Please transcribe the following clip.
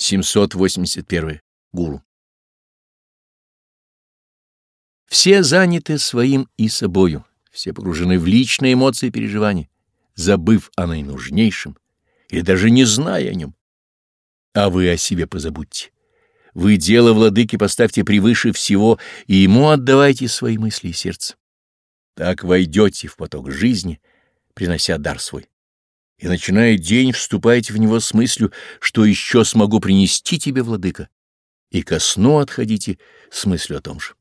781. Гуру. Все заняты своим и собою, все погружены в личные эмоции и переживания, забыв о наинужнейшем или даже не зная о нем. А вы о себе позабудьте. Вы дело владыки поставьте превыше всего, и ему отдавайте свои мысли и сердце. Так войдете в поток жизни, принося дар свой и, начиная день, вступайте в него с мыслью, что еще смогу принести тебе, владыка, и ко сну отходите с мыслью о том же.